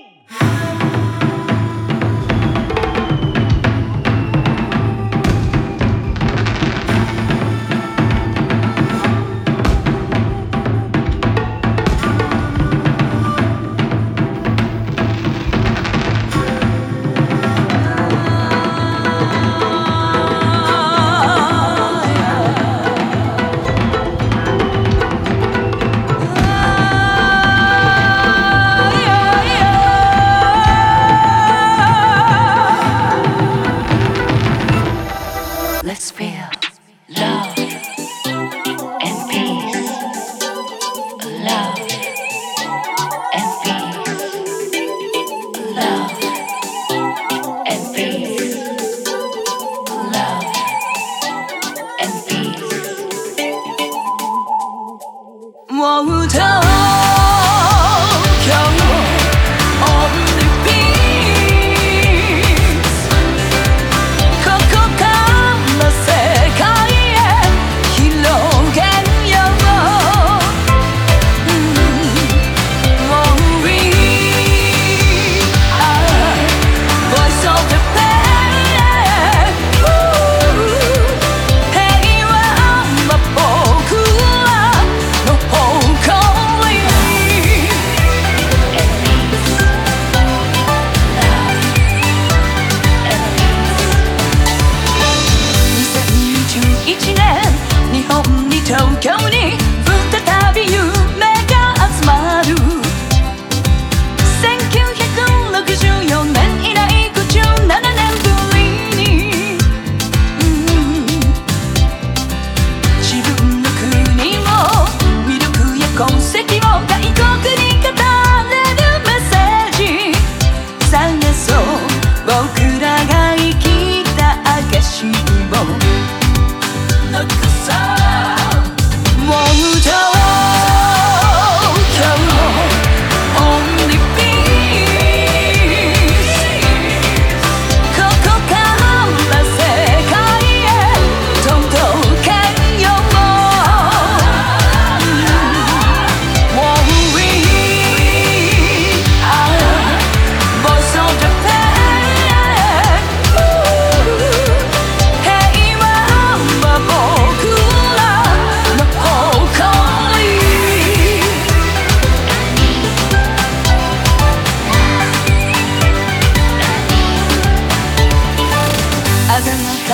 Boom! 我无头。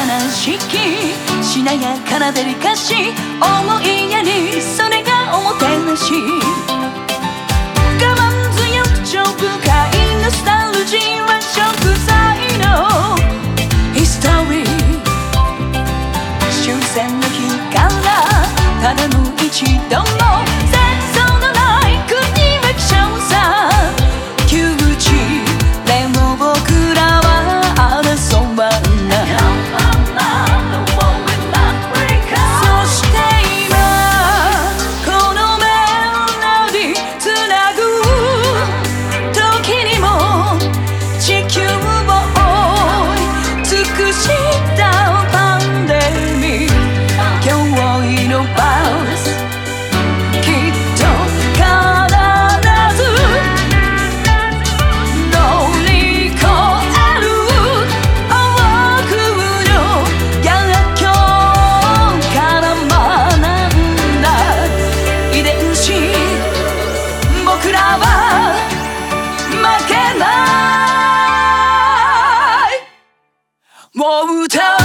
なしきしなやかなデリカシー思いやりそれがおもてなし。我慢強く超深いノスタルジーらは負けない。もう歌